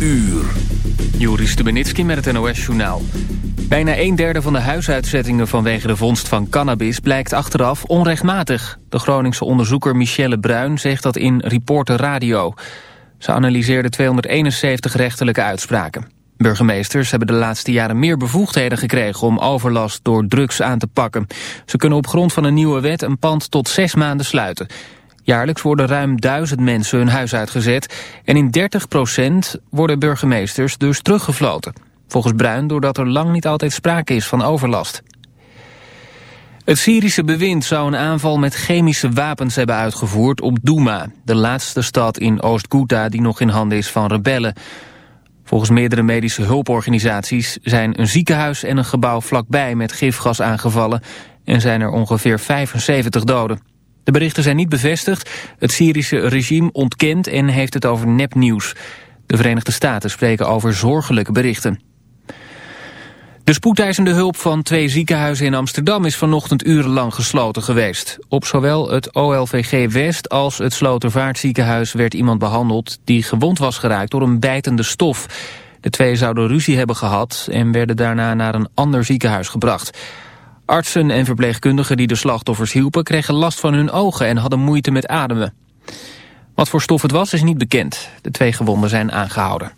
uur. Joris Stubenitski met het NOS-journaal. Bijna een derde van de huisuitzettingen vanwege de vondst van cannabis... blijkt achteraf onrechtmatig. De Groningse onderzoeker Michelle Bruin zegt dat in Reporter Radio. Ze analyseerde 271 rechterlijke uitspraken. Burgemeesters hebben de laatste jaren meer bevoegdheden gekregen... om overlast door drugs aan te pakken. Ze kunnen op grond van een nieuwe wet een pand tot zes maanden sluiten... Jaarlijks worden ruim duizend mensen hun huis uitgezet... en in 30% worden burgemeesters dus teruggefloten. Volgens Bruin doordat er lang niet altijd sprake is van overlast. Het Syrische bewind zou een aanval met chemische wapens hebben uitgevoerd op Douma... de laatste stad in Oost-Ghouta die nog in handen is van rebellen. Volgens meerdere medische hulporganisaties zijn een ziekenhuis en een gebouw vlakbij met gifgas aangevallen... en zijn er ongeveer 75 doden. De berichten zijn niet bevestigd. Het Syrische regime ontkent en heeft het over nepnieuws. De Verenigde Staten spreken over zorgelijke berichten. De spoedeisende hulp van twee ziekenhuizen in Amsterdam is vanochtend urenlang gesloten geweest. Op zowel het OLVG West als het Slotervaartziekenhuis werd iemand behandeld die gewond was geraakt door een bijtende stof. De twee zouden ruzie hebben gehad en werden daarna naar een ander ziekenhuis gebracht. Artsen en verpleegkundigen die de slachtoffers hielpen... kregen last van hun ogen en hadden moeite met ademen. Wat voor stof het was is niet bekend. De twee gewonden zijn aangehouden.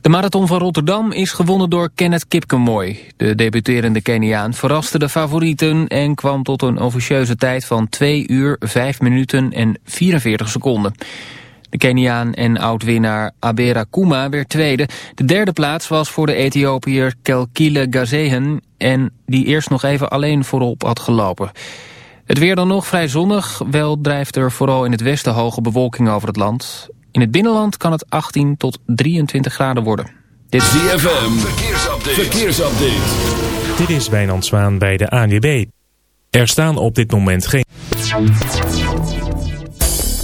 De marathon van Rotterdam is gewonnen door Kenneth Kipkemoy. De debuterende Keniaan verraste de favorieten... en kwam tot een officieuze tijd van 2 uur, 5 minuten en 44 seconden. De Keniaan en oud-winnaar Abera Kuma werd tweede. De derde plaats was voor de Ethiopiër Kelkile Gazehen... en die eerst nog even alleen voorop had gelopen. Het weer dan nog vrij zonnig. Wel drijft er vooral in het westen hoge bewolking over het land. In het binnenland kan het 18 tot 23 graden worden. Dit is ZFM, verkeersupdate. verkeersupdate. Dit is Wijnand Zwaan bij de ANWB. Er staan op dit moment geen...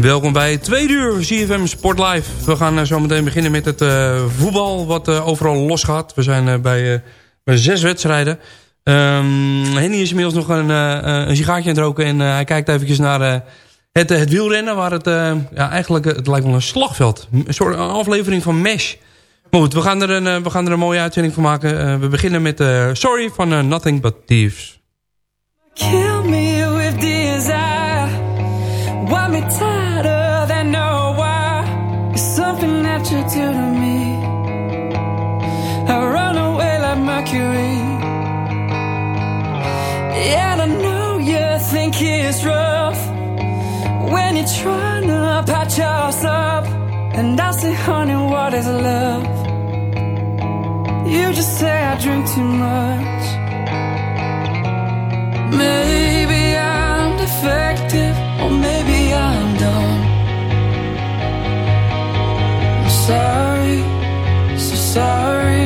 Welkom bij tweede uur CFM Sport Live. We gaan uh, zo meteen beginnen met het uh, voetbal wat uh, overal los gaat. We zijn bij, bij, zes wedstrijden. Um, Henny is inmiddels nog een, een sigaartje aan het roken en hij kijkt eventjes naar het, het wielrennen. Waar het ja, eigenlijk, het lijkt wel een slagveld. Een soort aflevering van Mesh. Maar goed, we gaan er een, we gaan er een mooie uitzending van maken. we beginnen met Sorry van Nothing But Thieves. Kill me with desire. Me Mercury. And I know you think it's rough when you're trying to patch us up. And I say, honey, what is love? You just say I drink too much. Maybe I'm defective, or maybe I'm dumb. I'm sorry, so sorry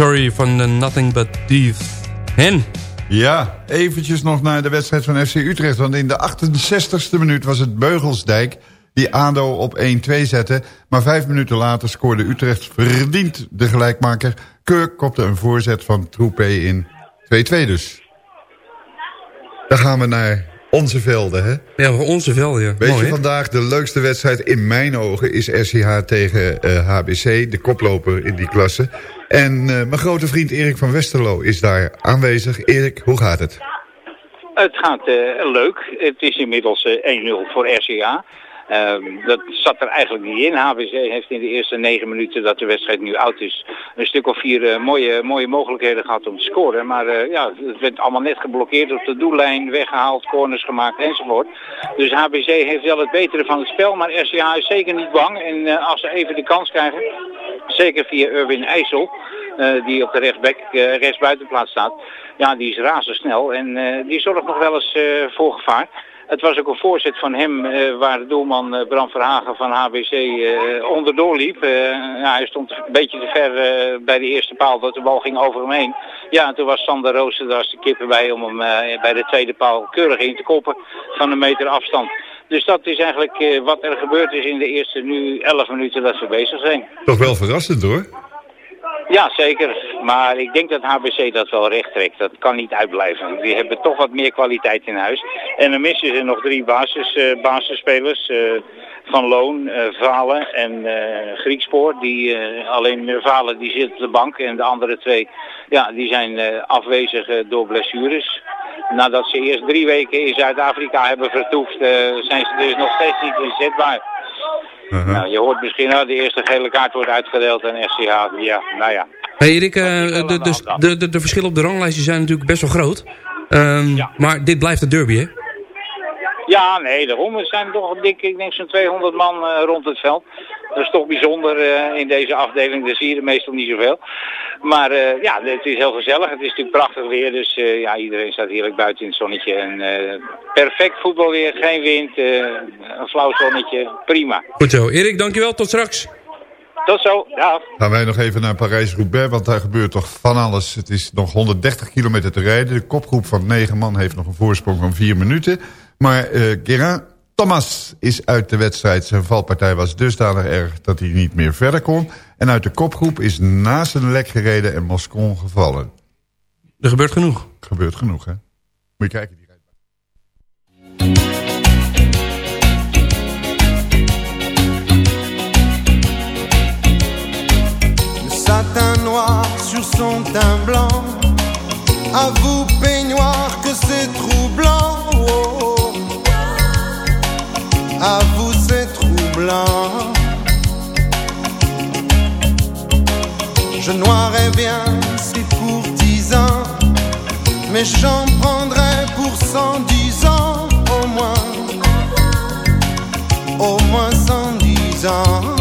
Sorry van de Nothing But Thieves. Hen? Ja, eventjes nog naar de wedstrijd van FC Utrecht. Want in de 68e minuut was het Beugelsdijk die ADO op 1-2 zette. Maar vijf minuten later scoorde Utrecht verdiend de gelijkmaker. Keur kopte een voorzet van Troepé in 2-2 dus. Dan gaan we naar onze velden, hè? Ja, onze velden, ja. Weet Mooi, je, vandaag de leukste wedstrijd in mijn ogen is RCH tegen eh, HBC, de koploper in die klasse. En eh, mijn grote vriend Erik van Westerlo is daar aanwezig. Erik, hoe gaat het? Het gaat eh, leuk. Het is inmiddels eh, 1-0 voor RCA. Ehm, dat zat er eigenlijk niet in. HBC heeft in de eerste negen minuten dat de wedstrijd nu oud is... een stuk of vier eh, mooie, mooie mogelijkheden gehad om te scoren. Maar eh, ja, het werd allemaal net geblokkeerd op de doellijn, weggehaald, corners gemaakt enzovoort. Dus HBC heeft wel het betere van het spel, maar RCA is zeker niet bang. En eh, als ze even de kans krijgen, zeker via Erwin IJssel... die op de rechtsback, eh, rechtsbuitenplaats staat. Ja, die is razendsnel en die zorgt nog wel eens voor gevaar. Het was ook een voorzet van hem eh, waar de doelman eh, Bram Verhagen van HBC eh, onderdoor liep. Ja, hij stond een beetje te ver bij de eerste paal dat de bal ging over hem heen. Ja, en toen was Sander als de kippen bij om hem bij de tweede paal keurig in te koppen van een meter afstand. Dus dat is eigenlijk wat er gebeurd is in de eerste nu 11 minuten dat we bezig zijn. Toch wel verrassend hoor. Ja, zeker. Maar ik denk dat HBC dat wel recht trekt. Dat kan niet uitblijven. Die hebben toch wat meer kwaliteit in huis. En dan missen ze nog drie basis, eh, basisspelers. eh, van Loon, eh, Valen en Griekspoor. Die, alleen Valen die zit op de bank. En de andere twee ja, die zijn afwezig door blessures. Nadat ze eerst drie weken in Zuid-Afrika hebben vertoefd, zijn ze dus nog steeds niet inzetbaar. Uh-huh. Nou, je hoort misschien, nou, de eerste gele kaart wordt uitgedeeld en RCH, ja, nou ja. Hey Erik, eh, de, de de, de, de, de verschillen op de ranglijstje zijn natuurlijk best wel groot. Ehm, Ja. Maar dit blijft een derby, hè? Ja, nee, daarom. Er zijn toch dik, ik denk zo'n 200 man eh, rond het veld. Dat is toch bijzonder eh, in deze afdeling. Daar zie je er meestal niet zoveel. Maar eh, ja, het is heel gezellig. Het is natuurlijk prachtig weer. Dus eh, ja, iedereen staat heerlijk buiten in het zonnetje. En eh, perfect voetbalweer. Geen wind. eh, een flauw zonnetje. Prima. Goed zo. Erik, dankjewel. Tot straks. Tot zo. Ja. Gaan wij nog even naar Parijs-Roubaix, want daar gebeurt toch van alles. Het is nog 130 kilometer te rijden. De kopgroep van 9 man heeft nog een voorsprong van 4 minuten. Maar eh Guérin Thomas is uit de wedstrijd. Zijn valpartij was dusdanig erg dat hij niet meer verder kon. En uit de kopgroep is naast een lek gereden en Moscon gevallen. Er gebeurt genoeg. Gebeurt genoeg, hè? Moet je kijken. Die rijdt. Le satin noir sur son teint blanc. À vous, peignoir, que c'est troublant. Oh, oh. À vous, c'est troublant. Je noirais bien ces courtisans, mais j'en prendrais pour cent dix ans au moins. Au moins cent dix ans.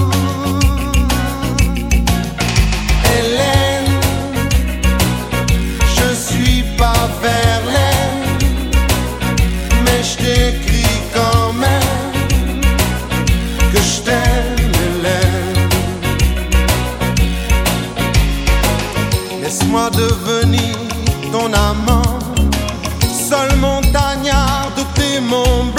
Laisse-moi devenir ton amant, seul montagnard de tes monts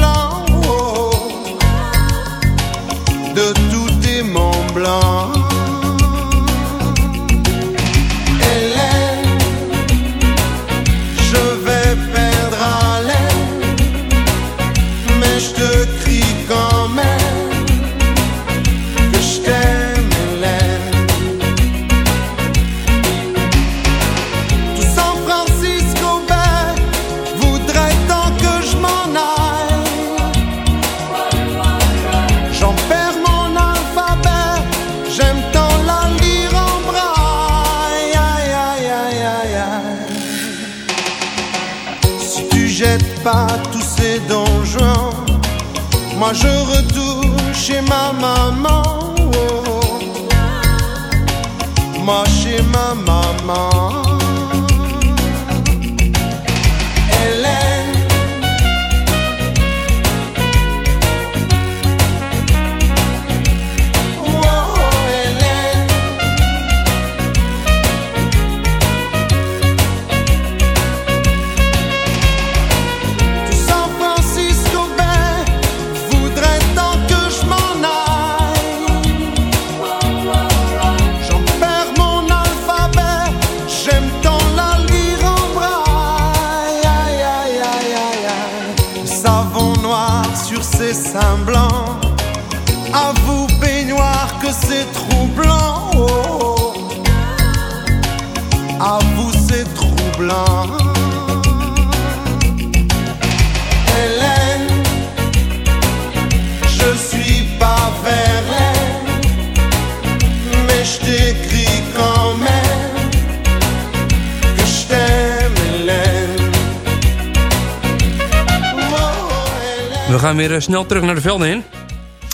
gaan weer eh, snel terug naar de velden in.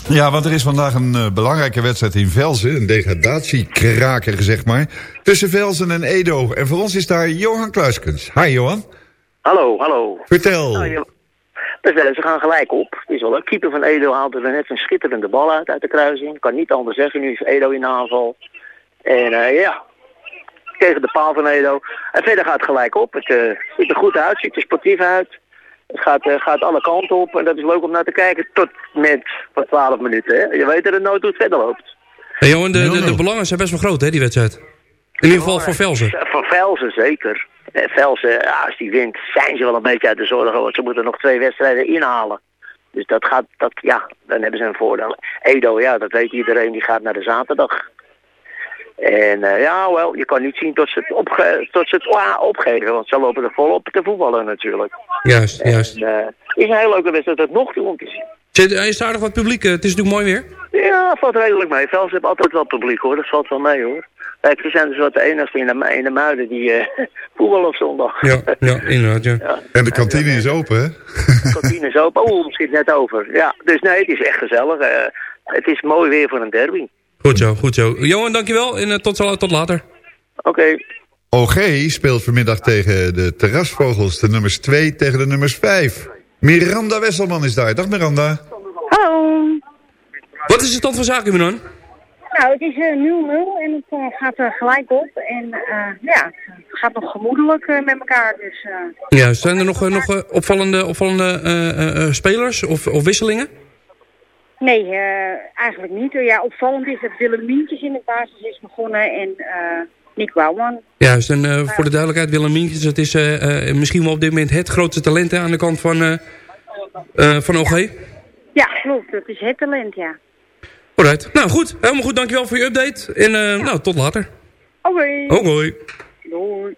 Ja, want er is vandaag een eh, belangrijke wedstrijd in Velzen. Een degradatiekraker, zeg maar. Tussen Velzen en Edo. En voor ons is daar Johan Kluiskens. Hi, Johan. Hallo, hallo. Vertel. Nou, Dus wel, ze gaan gelijk op. Het is wel leuk. Keeper van Edo haalde er net een schitterende bal uit uit de kruising. Kan niet anders zeggen. Nu is Edo in de aanval. En eh, ja, tegen de paal van Edo. En verder gaat het gelijk op. Het eh, ziet er goed uit, ziet er sportief uit. Het gaat, eh, gaat alle kanten op en dat is leuk om naar te kijken. Tot met voor 12 minuten. Hè. Je weet dat het nooit hoe het verder loopt. Hey, de, de, de belangen zijn best wel groot, hè, die wedstrijd. In ieder geval voor Velzen. Voor Velzen zeker. Eh, Velzen, ja, als die wint, zijn ze wel een beetje uit de zorgen. Want ze moeten nog twee wedstrijden inhalen. Dus dat gaat, dat, ja, dan hebben ze een voordeel. Edo, ja, dat weet iedereen, die gaat naar de zaterdag. En eh, ja, wel, je kan niet zien tot ze het, opge tot ze het ah, opgeven. Want ze lopen er volop te voetballen natuurlijk. Juist, juist. En, eh, is een hele leuke wedstrijd tot nog toe om te zien. Zit, er is aardig wat publiek. eh, Het is natuurlijk mooi weer. Ja, valt redelijk mee. Velsen hebben altijd wel publiek hoor, dat valt wel mee hoor. Kijk, ze zijn dus wat de enigste in de, in de muiden die eh voetballen op zondag. Ja, ja inderdaad, ja. En de kantine is open, hè? De kantine is open. Oh, misschien net over. Ja, dus nee, het is echt gezellig. Eh, het is mooi weer voor een derby. Goed zo, goed zo. Johan, dankjewel en eh, tot, zo- tot later. Oké. OG speelt vanmiddag tegen de terrasvogels. De nummers 2 tegen de nummers 5. Miranda Wesselman is daar. Dag Miranda. Hallo. Wat is de stand van zaken? Nou, het is eh, 0-0 en het eh, gaat er gelijk op. En eh, ja, het gaat nog gemoedelijk eh, met elkaar. Dus eh, Ja, zijn er nog, eh, nog eh, opvallende, opvallende eh, eh, eh, spelers of, of wisselingen? Nee, eh, eigenlijk niet. Ja, opvallend is dat Willem Mientjes in de basis is begonnen en eh, Nick Bouwman. Juist, en eh, voor de duidelijkheid, Willem Mientjes, het is misschien wel op dit moment het grootste talent aan de kant van, van OG. Ja, klopt. Dat is het talent, ja. Alright, nou goed, helemaal goed, dankjewel voor je update. En nou, tot later. Oké. Hoi, hoi. Doei.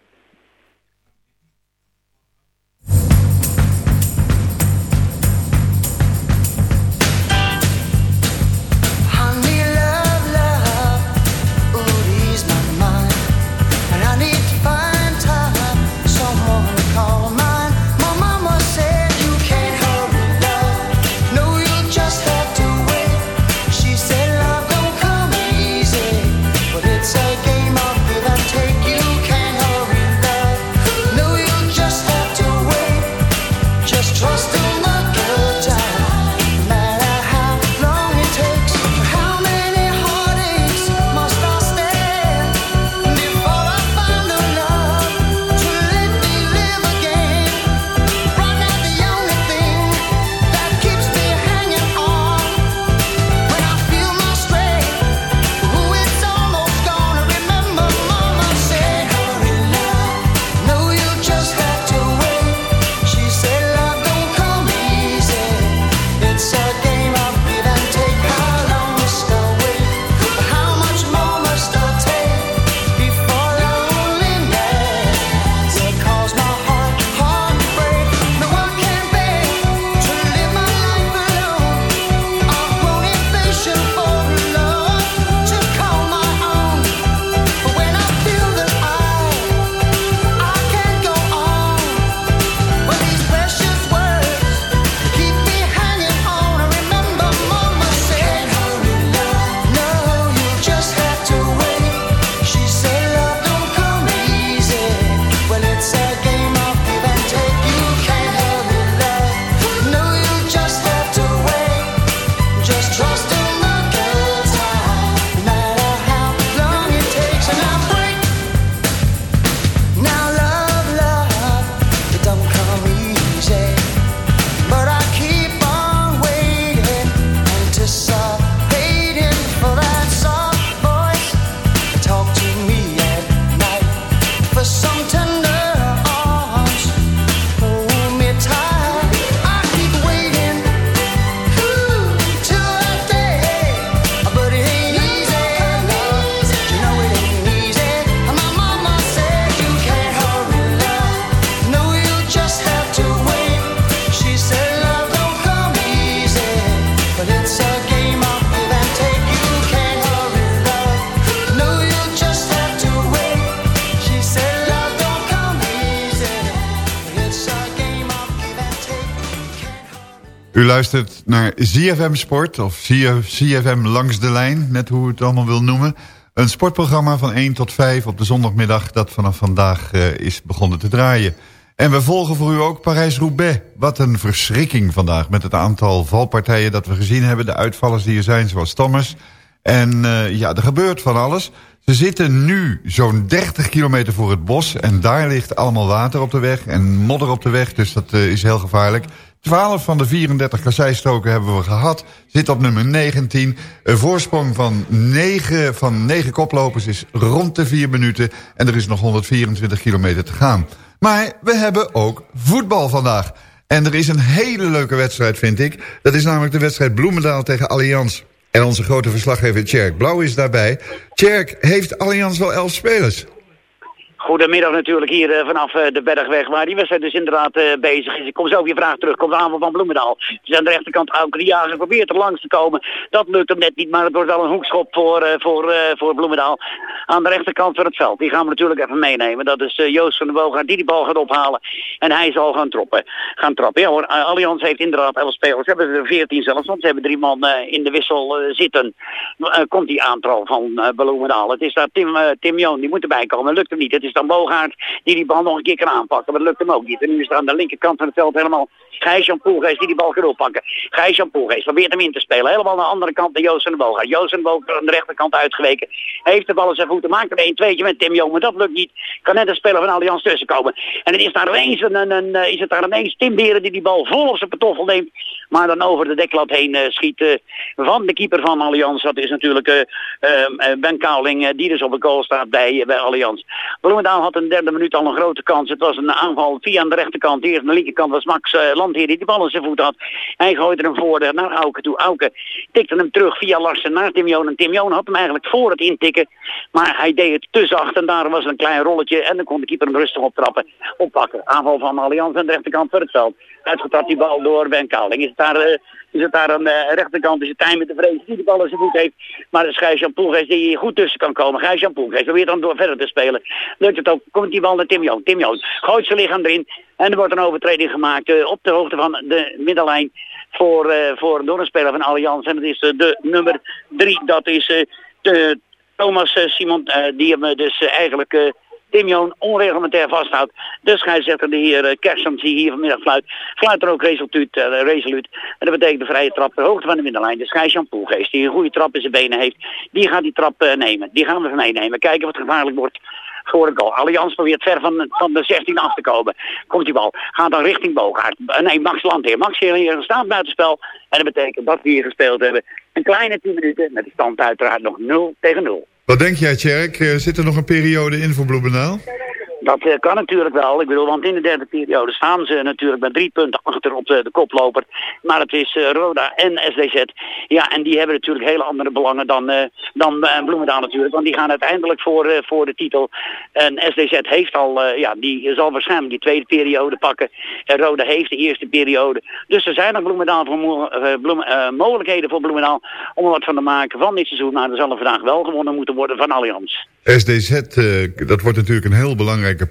Luistert naar ZFM Sport of ZFM Langs de Lijn, net hoe het allemaal wil noemen. Een sportprogramma van 1 tot 5 op de zondagmiddag dat vanaf vandaag uh, is begonnen te draaien. En we volgen voor u ook Parijs-Roubaix. Wat een verschrikking vandaag met het aantal valpartijen dat we gezien hebben. De uitvallers die er zijn, zoals Thomas. En uh, ja, er gebeurt van alles. Ze zitten nu zo'n 30 kilometer voor het bos. En daar ligt allemaal water op de weg en modder op de weg. Dus dat uh, is heel gevaarlijk. 12 van de 34 kasseistroken hebben we gehad. Zit op nummer 19. Een voorsprong van 9, van 9 koplopers is rond de 4 minuten. En er is nog 124 kilometer te gaan. Maar we hebben ook voetbal vandaag. En er is een hele leuke wedstrijd, vind ik. Dat is namelijk de wedstrijd Bloemendaal tegen Allianz. En onze grote verslaggever Tjerk Blauw is daarbij. Tjerk, heeft Allianz wel elf spelers? Goedemiddag natuurlijk hier uh, vanaf uh, de Bergweg, waar die wedstrijd dus inderdaad uh, bezig is. Ik kom zo op je vraag terug. Komt de aanval van Bloemendaal. Het is aan de rechterkant jager probeert er langs te komen. Dat lukt hem net niet, maar het wordt wel een hoekschop voor, voor, voor Bloemendaal. Aan de rechterkant van het veld. Die gaan we natuurlijk even meenemen. Dat is Joost van der Bogaert die die bal gaat ophalen. En hij zal gaan troppen. Gaan trappen. Ja hoor, Allianz heeft inderdaad 11 spelers. Ze hebben er 14 zelfs, want ze hebben drie man in de wissel zitten. komt die aantal van Bloemendaal. Het is daar Tim, Tim Joon, die moet erbij komen. Lukt hem niet. Het is dan Bogaert die die bal nog een keer kan aanpakken. Maar dat lukt hem ook niet. En nu is er aan de linkerkant van het veld helemaal Gijs-Jan Poelgeest die die bal kan oppakken. Gijs-Jan Poelgeest probeert hem in te spelen. Helemaal aan de andere kant naar Joost en de Bogaert. Joost en de Bogaert aan de rechterkant uitgeweken. Heeft de bal in zijn voeten. Maakt er een tweetje met Tim Jong. Maar dat lukt niet. Kan net een speler van Allianz tussenkomen. En het is daar ineens, een, een, een, is het daar ineens Tim Beren die die bal vol op zijn patoffel neemt. Maar dan over de deklat heen uh, schiet uh, van de keeper van Allianz. Dat is natuurlijk uh, Ben Kouwling die dus op de goal staat bij, bij Allianz. Bloemendaal had een derde minuut al een grote kans. Het was een aanval via aan de rechterkant. Eerst aan de linkerkant was Max Landheer die de bal in zijn voet had. Hij gooide hem voor naar Auken toe. Auken tikte hem terug via Larsen naar Tim Joon. En Tim Joon had hem eigenlijk voor het intikken. Maar hij deed het te zacht en daar was een klein rolletje. En dan kon de keeper hem rustig optrappen. Oppakken. Aanval van Allianz aan de rechterkant van het veld. Uitgetrapt die bal door Ben Kaling. Is het daar, uh, is het daar aan de rechterkant? Is het Tijn met de vrees die de bal in zijn voet heeft. Maar de Gijs-Jan Poelgeest die goed tussen kan komen. Gijs-Jan Poelgeest probeert dan door verder te spelen. Lukt het ook. Komt die bal naar Tim Joon. Tim Joon gooit zijn lichaam erin. En er wordt een overtreding gemaakt uh, op de hoogte van de middenlijn. Voor, uh, voor door een speler van Allianz. En dat is de nummer drie. Dat is de Thomas Simon. die hem dus eigenlijk... Tim Joon onreglementair vasthoudt. De scheidsrechter, de heer Kersham, die hier vanmiddag fluit, fluit er ook resoluut, uh, resoluut. En dat betekent de vrije trap ter hoogte van de middenlijn. De scheidsjan Poelgeest, die een goede trap in zijn benen heeft, die gaat die trap nemen. Die gaan we meenemen. Kijken wat gevaarlijk wordt voor. Allianz probeert ver van, van de 16 af te komen. Komt die bal. Gaat dan richting Bogaert. Nee, Max Landheer. Max hier staat buitenspel. En dat betekent dat we hier gespeeld hebben. Een kleine 10 minuten met de stand uiteraard nog 0 tegen 0. Wat denk jij, Tjerk? Zit er nog een periode in voor Bloemendaal? Dat uh, kan natuurlijk wel. Ik bedoel, want in de derde periode staan ze natuurlijk met drie punten achter op de, de koploper. Maar het is uh, Roda en SDZ. Ja, en die hebben natuurlijk hele andere belangen dan, dan Bloemendaal natuurlijk. Want die gaan uiteindelijk voor, voor de titel. En SDZ heeft al, ja, die zal waarschijnlijk die tweede periode pakken. En Roda heeft de eerste periode. Dus er zijn nog Bloemendaal voor mo bloem, mogelijkheden voor Bloemendaal om er wat van te maken van dit seizoen. Maar er zal er vandaag wel gewonnen moeten worden van Allianz. SDZ, dat wordt natuurlijk een heel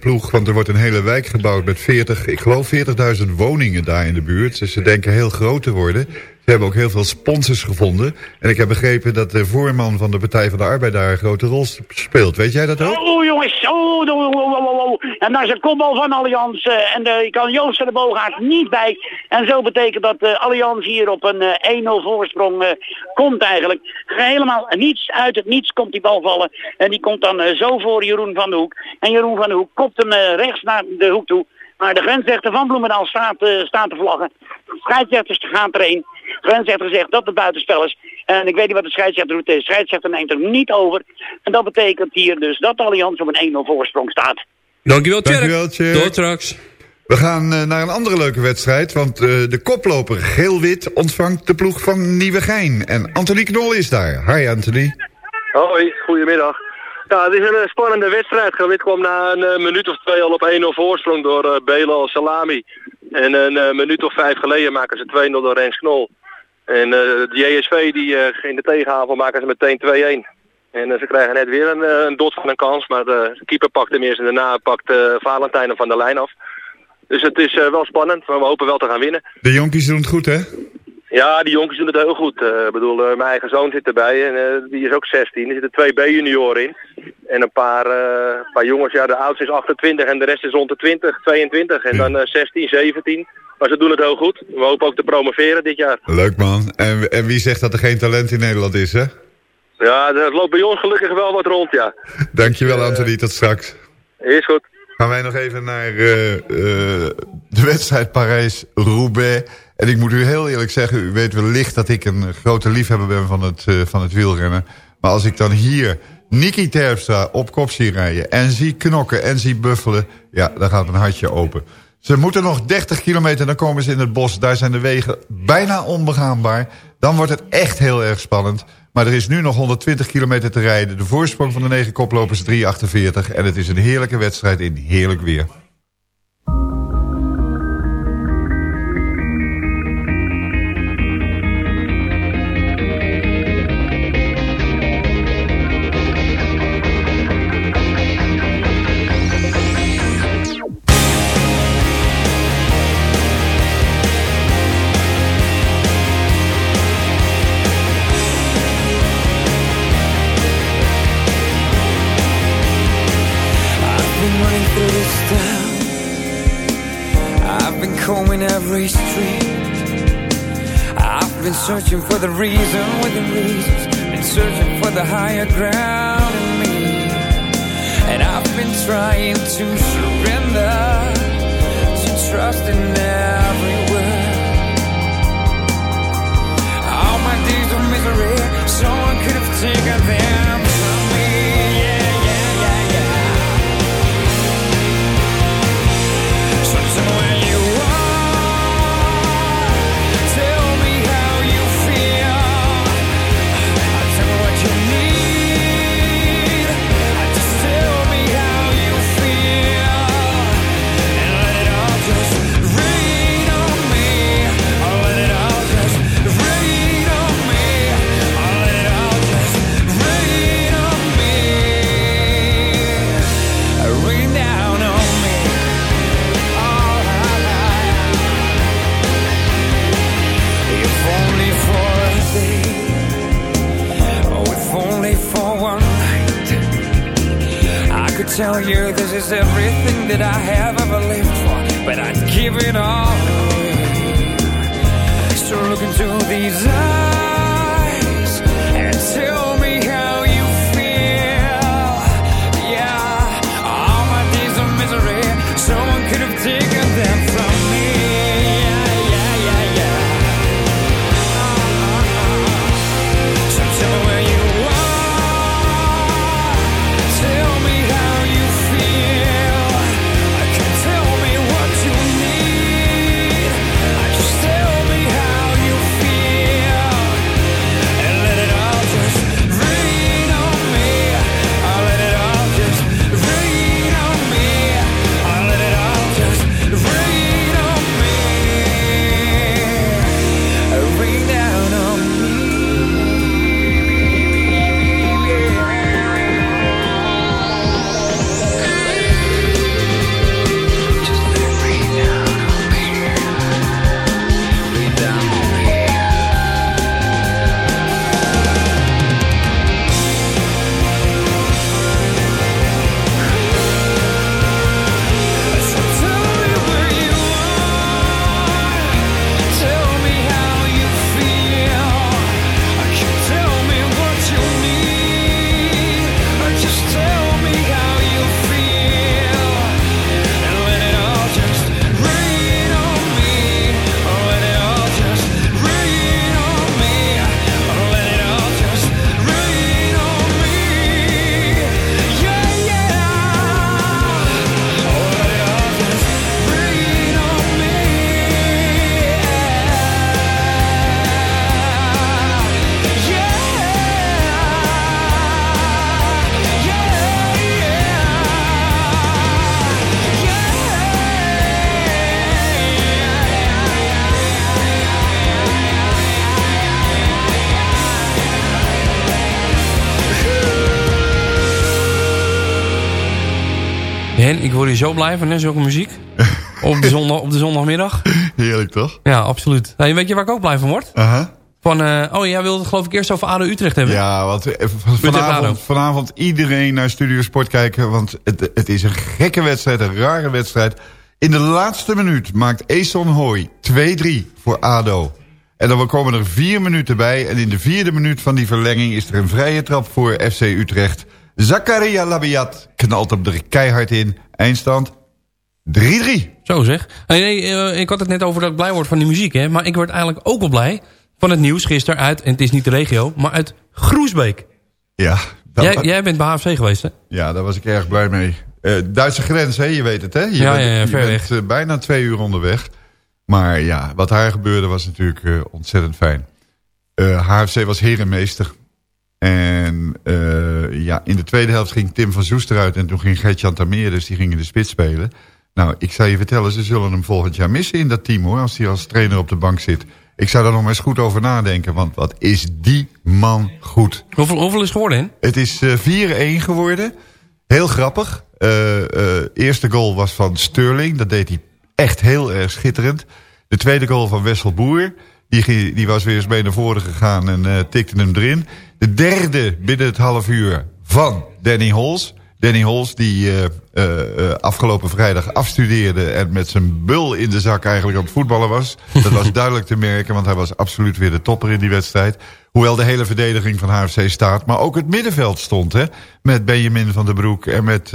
ploeg. Want er wordt een hele wijk gebouwd met 40, ik geloof 40.000 woningen daar in de buurt. Dus ze denken heel groot te worden. Ze hebben ook heel veel sponsors gevonden. En ik heb begrepen dat de voorman van de Partij van de Arbeid daar een grote rol speelt. Weet jij dat ook? Oh jongens, oh, oh, oh, oh. En daar is een kopbal van Allianz. Uh, en uh, kan Joost de Boogaard niet bij. En zo betekent dat uh, Allianz hier op een 1-0 voorsprong komt eigenlijk. Helemaal niets uit het niets komt die bal vallen. En die komt dan zo voor Jeroen van de Hoek. En Jeroen van de Hoek kopt hem rechts naar de hoek toe. Maar de grensrechter van Bloemendaal staat, staat te vlaggen. Scheidsrechters gaan erheen grensrechter zegt dat het buitenspel is. En ik weet niet wat de scheidsrechter doet. De scheidsrechter neemt er niet over. En dat betekent hier dus dat Allianz op een 1-0 voorsprong staat. Dankjewel, Tjerk. Dankjewel, Tjerk. Tot straks. We gaan uh, naar een andere leuke wedstrijd, want uh, de koploper geel-wit ontvangt de ploeg van Nieuwegein. En Anthony Knol is daar. Hi Anthony. Hoi, goedemiddag. Ja, het is een uh, spannende wedstrijd. Geel-wit kwam na een minuut of twee al op 1-0 voorsprong door uh, Salami. En een minuut of vijf geleden maken ze 2-0 door Rens Knol. En de JSV die in de tegenhaven maken ze meteen 2-1. En ze krijgen net weer een, een dot van een kans. Maar de keeper pakt hem eerst en daarna pakt Valentijn van de lijn af. Dus het is wel spannend, maar we hopen wel te gaan winnen. De jonkies doen het goed, hè? Ja, die jongens doen het heel goed. Eh, Ik bedoel, eh, mijn eigen zoon zit erbij en eh, die is ook 16. Er zitten twee B-junioren in. En een paar, paar jongens, ja, de oudste is 28 en de rest is rond de 20, 22. En dan eh, 16, 17. Maar ze doen het heel goed. We hopen ook te promoveren dit jaar. Leuk man. En, en wie zegt dat er geen talent in Nederland is, hè? Ja, het loopt bij ons gelukkig wel wat rond, ja. Dankjewel Anthony, tot straks. Is goed. Gaan wij nog even naar de wedstrijd Parijs-Roubaix. En ik moet u heel eerlijk zeggen, u weet wellicht dat ik een grote liefhebber ben van het, eh, van het wielrennen. Maar als ik dan hier Nicky Terpstra op kop zie rijden en zie knokken en zie buffelen, ja, dan gaat mijn hartje open. Ze moeten nog 30 kilometer, dan komen ze in het bos. Daar zijn de wegen bijna onbegaanbaar. Dan wordt het echt heel erg spannend. Maar er is nu nog 120 kilometer te rijden. De voorsprong van de negen koplopers 3,48. En het is een heerlijke wedstrijd in heerlijk weer. Searching for the reason within reasons. Been searching for the higher ground in me. And I've been trying to surrender to trust in every word. All my days of misery, someone could have taken them tell you this is everything that I have ever lived for, but I'd give it all away. So look into these eyes and tell me how Hier zo blij van, hè, zulke muziek. op, de zondag, op de zondagmiddag. Heerlijk toch? Ja, absoluut. Hey, weet je waar ik ook blij van word? Van, eh, oh, jij wilde het geloof ik eerst over ADO Utrecht hebben. Ja, want eh, vanavond, vanavond iedereen naar Studio Sport kijken. Want het, het is een gekke wedstrijd, een rare wedstrijd. In de laatste minuut maakt Eson Hoy 2-3 voor ADO. En dan komen er vier minuten bij. En in de vierde minuut van die verlenging is er een vrije trap voor FC Utrecht. Zakaria Labiat knalt hem er keihard in. Eindstand 3-3. Zo zeg. Nee, eh, ik had het net over dat ik blij word van die muziek. Hè? Maar ik word eigenlijk ook wel blij van het nieuws gisteren uit... en het is niet de regio, maar uit Groesbeek. Ja, Jij, jij bent bij HFC geweest, hè? Ja, daar was ik erg blij mee. Eh, Duitse grens, hè? je weet het, hè? Je Ja, bent, ja, ja, je bent eh, bijna twee uur onderweg. Maar ja, wat daar gebeurde was natuurlijk ontzettend fijn. HFC was herenmeester. En eh, ja, in de tweede helft ging Tim van Zoest eruit... en toen ging Gert-Jan Tameer, dus die ging in de spits spelen. Nou, ik zou je vertellen, ze zullen hem volgend jaar missen in dat team, hoor... als hij als trainer op de bank zit. Ik zou daar nog maar eens goed over nadenken, want wat is die man goed. Hoeveel, hoeveel is het geworden, hè? Het is eh 4-1 geworden. Heel grappig. Eh, eerste goal was van Sterling. Dat deed hij echt heel erg schitterend. De tweede goal van Wessel Boer. Die, die was weer eens mee naar voren gegaan en eh, tikte hem erin. De derde binnen het half uur van Danny Hols. Danny Hols die eh, eh, afgelopen vrijdag afstudeerde... en met zijn bul in de zak eigenlijk aan het voetballen was. Dat was duidelijk te merken, want hij was absoluut weer de topper in die wedstrijd. Hoewel de hele verdediging van HFC staat. Maar ook het middenveld stond, hè. Met Benjamin van der Broek en met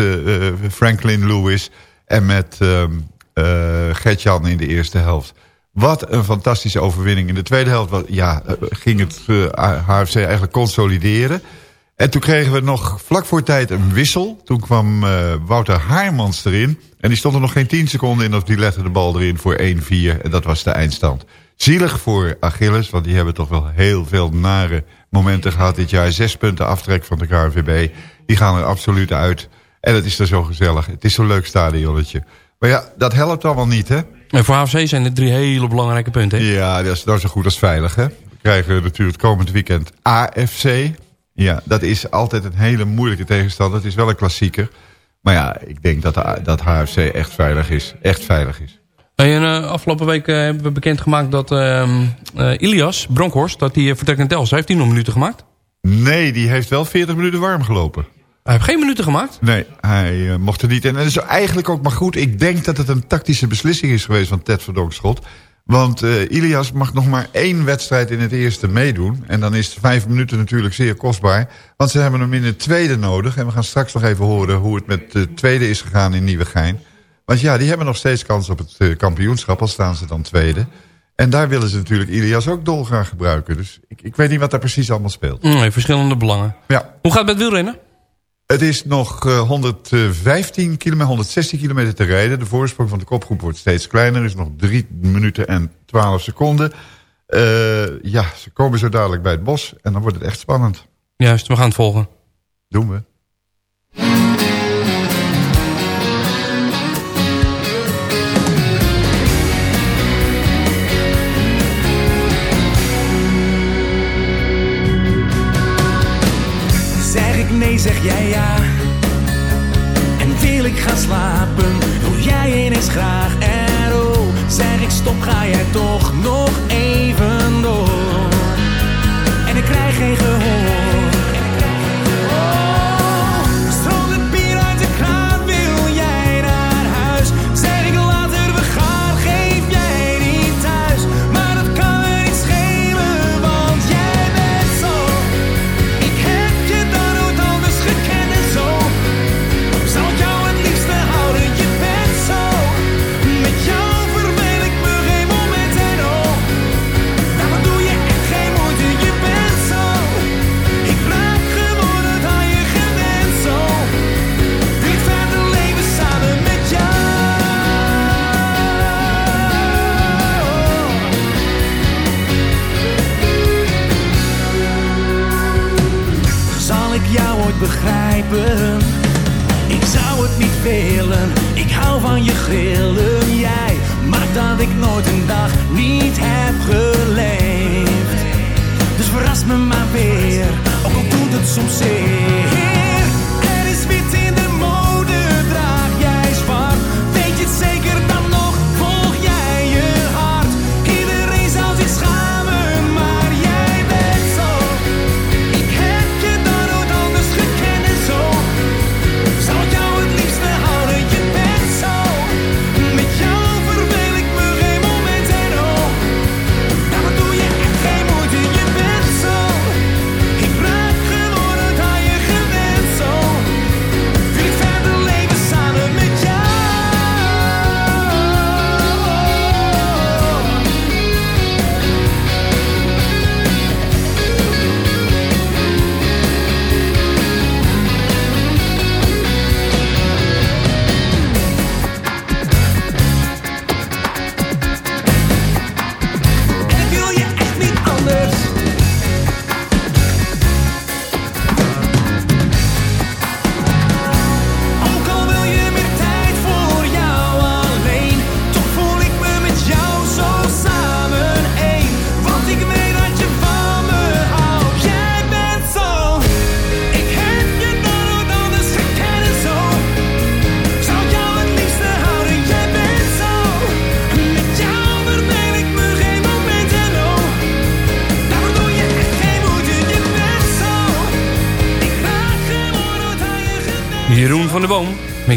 Franklin Lewis... en met ehm eh, Gertjan in de eerste helft. Wat een fantastische overwinning. In de tweede helft ja, eh, ging het eh, HFC eigenlijk consolideren. En toen kregen we nog vlak voor tijd een wissel. Toen kwam eh, Wouter Haarmans erin. En die stond er nog geen 10 seconden in of die legde de bal erin voor 1-4. En dat was de eindstand. Zielig voor Achilles, want die hebben toch wel heel veel nare momenten gehad dit jaar. Zes punten aftrek van de KNVB. Die gaan er absoluut uit. En het is er zo gezellig. Het is zo'n leuk stadionnetje. Maar ja, dat helpt allemaal niet, hè? En voor HFC zijn er drie hele belangrijke punten. hè? Ja, dat is, dat is zo goed als veilig, hè? We krijgen natuurlijk het komend weekend AFC. Ja, dat is altijd een hele moeilijke tegenstander. Het is wel een klassieker. Maar ja, ik denk dat, de- dat HFC echt veilig is. Echt veilig is. Hey, en, eh, afgelopen week eh, hebben we bekendgemaakt dat ehm eh, Ilias Bronkhorst... dat hij vertrekt naar Telstra. Heeft hij nog minuten gemaakt? Nee, die heeft wel 40 minuten warm gelopen. Hij heeft geen minuten gemaakt? Nee, hij eh, mocht er niet in. En dat is eigenlijk ook maar goed. Ik denk dat het een tactische beslissing is geweest van Ted Verdonkschot. Want eh, Ilias mag nog maar één wedstrijd in het eerste meedoen. En dan is vijf minuten natuurlijk zeer kostbaar. Want ze hebben hem in het tweede nodig. En we gaan straks nog even horen hoe het met de tweede is gegaan in Nieuwegein. Want ja, die hebben nog steeds kans op het eh, kampioenschap. Al staan ze dan tweede. En daar willen ze natuurlijk Ilias ook dolgraag gebruiken. Dus ik, ik weet niet wat daar precies allemaal speelt. Nee, verschillende belangen. Ja. Hoe gaat het met wielrennen? Het is nog eh, 115 kilometer, 116 kilometer te rijden. De voorsprong van de kopgroep wordt steeds kleiner. Er is nog 3 minuten en 12 seconden. Eh, ja, ze komen zo dadelijk bij het bos. En dan wordt het echt spannend. Juist, we gaan het volgen. Doen we. Zeg jij ja. En wil ik gaan slapen,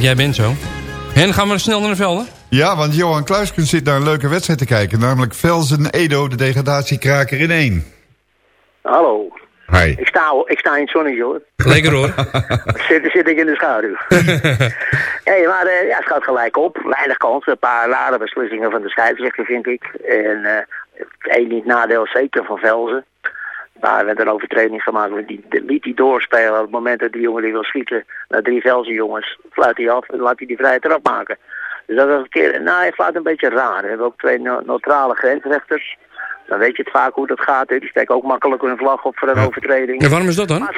Jij bent zo. En gaan we snel naar de velden? Ja, want Johan Kluiskens zit naar een leuke wedstrijd te kijken. Namelijk Velzen-Edo, de degradatiekraker in één. Hallo. Hi. Ik sta, ik sta in het zonnetje hoor. Lekker hoor. Zit, zit ik in de schaduw. hey, maar eh, ja, het gaat gelijk op. Weinig kans. Een paar rare beslissingen van de scheidsrechter vind ik. En eh één niet nadeel zeker van Velzen. Daar werd een overtreding gemaakt. want Die, die liet hij doorspelen. Op het moment dat die jongen die wil schieten naar drie Velzen jongens, fluit hij af en laat hij die vrije trap maken. Dus dat was een keer, nou hij fluit een beetje raar. We hebben ook twee no- neutrale grensrechters. Dan weet je het vaak hoe dat gaat. Die steken ook makkelijk een vlag op voor een overtreding. En waarom is dat dan?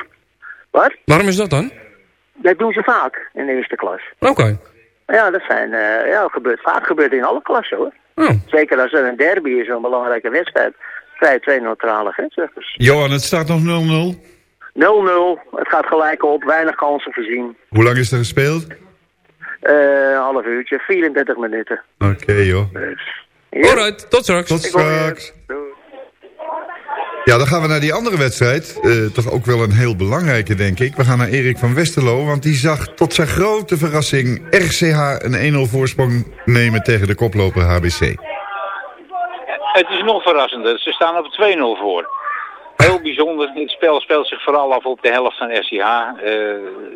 Wat? Waarom is dat dan? Dat doen ze vaak in de eerste klas. Oké. Ja, dat zijn, eh, ja, gebeurt vaak. gebeurt in alle klassen hoor. Oh. Zeker als er een derby is, een belangrijke wedstrijd. Je twee neutrale grensrechters. Johan, het staat nog 0-0. 0-0, het gaat gelijk op, weinig kansen voorzien. Hoe lang is er gespeeld? Eh, een half uurtje, 34 minuten. Oké, joh. Alright, tot straks. Tot straks. Ja, dan gaan we naar die andere wedstrijd. Eh, toch ook wel een heel belangrijke, denk ik. We gaan naar Erik van Westerlo, want die zag tot zijn grote verrassing... RCH een 1-0 voorsprong nemen tegen de koploper HBC. Het is nog verrassender. Ze staan op 2-0 voor. Heel bijzonder. Het spel speelt zich vooral af op de helft van RCH. Eh,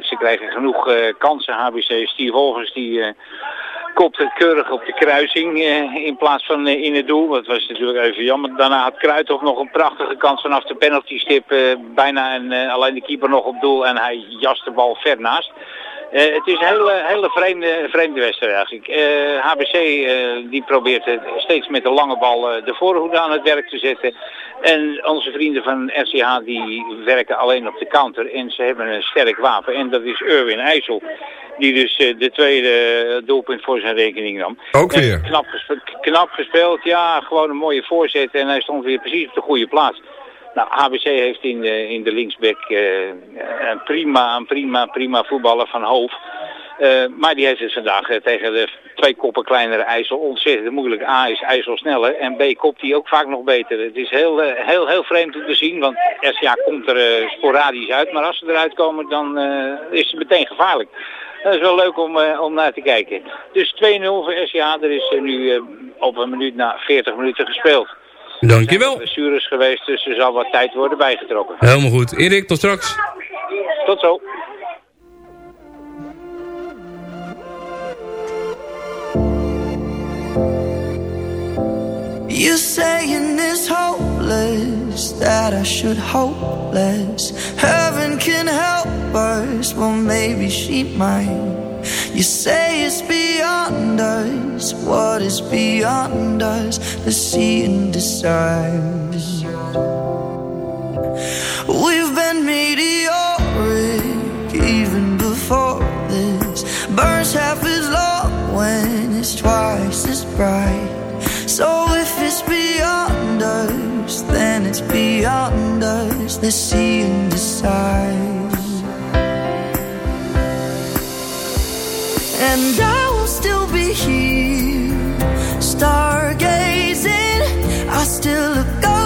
ze krijgen genoeg eh, kansen. HBC Steve Olvers die eh, kopt het keurig op de kruising in plaats van in het doel. Dat was natuurlijk even jammer. Daarna had Kruithof nog een prachtige kans vanaf de penaltystip. bijna en, alleen de keeper nog op doel en hij jast de bal ver naast. Eh, het is een hele, hele vreemde, vreemde wedstrijd eigenlijk. Eh, HBC eh, die probeert het steeds met de lange bal eh, de voorhoede aan het werk te zetten. En onze vrienden van RCH die werken alleen op de counter. En ze hebben een sterk wapen. En dat is Erwin IJssel. Die dus eh, de tweede doelpunt voor zijn rekening nam. Ook weer. knap, knap gespeeld. Ja, gewoon een mooie voorzet. En hij stond weer precies op de goede plaats. Nou, HBC heeft in de, in de linksback eh, een prima, een prima, prima voetballer van Hoofd. Eh, maar die heeft het vandaag eh, tegen de twee koppen kleinere IJssel ontzettend moeilijk. A is IJssel sneller en B kopt hij ook vaak nog beter. Het is heel, eh, heel, heel vreemd om te zien, want SCA komt er eh, sporadisch uit. Maar als ze eruit komen, dan eh, is het meteen gevaarlijk. Dat is wel leuk om, eh, om naar te kijken. Dus 2-0 voor SCA. Er is eh, nu eh, op een minuut na 40 minuten gespeeld. Dankjewel. Blessures geweest, dus er zal wat tijd worden bijgetrokken. Helemaal goed. Erik, tot straks. Tot zo. You saying it's hopeless that I should hope less. Heaven can help us, well maybe she might. You say it's beyond us. What is beyond us? Let's see and decide. We've been meteoric even before this. Burns half as long when it's twice as bright. So if it's beyond us, then it's beyond us. Let's see and decide. And I will still be here, stargazing. I still look up,